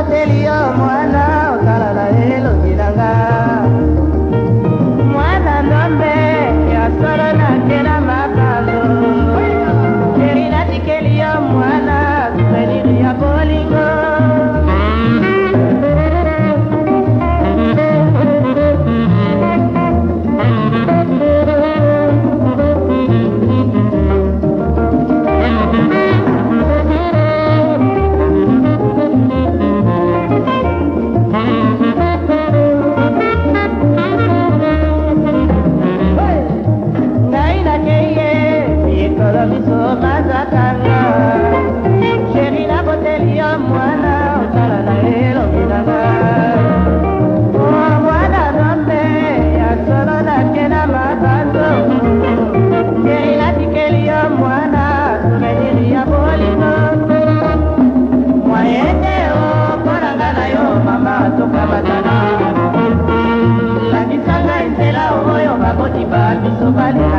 Tell telia mana nyonso biso masakanga sheri nakoteli yo mwana otala na elongi nanga o oh, mwana nombe ya solo nake na mabanzo sheri natikeli yo mwana souveniri ya bolino mwayete o mponanga na yo mama tokamatana lakisa ngai nzela oyo bakoti ba biso bale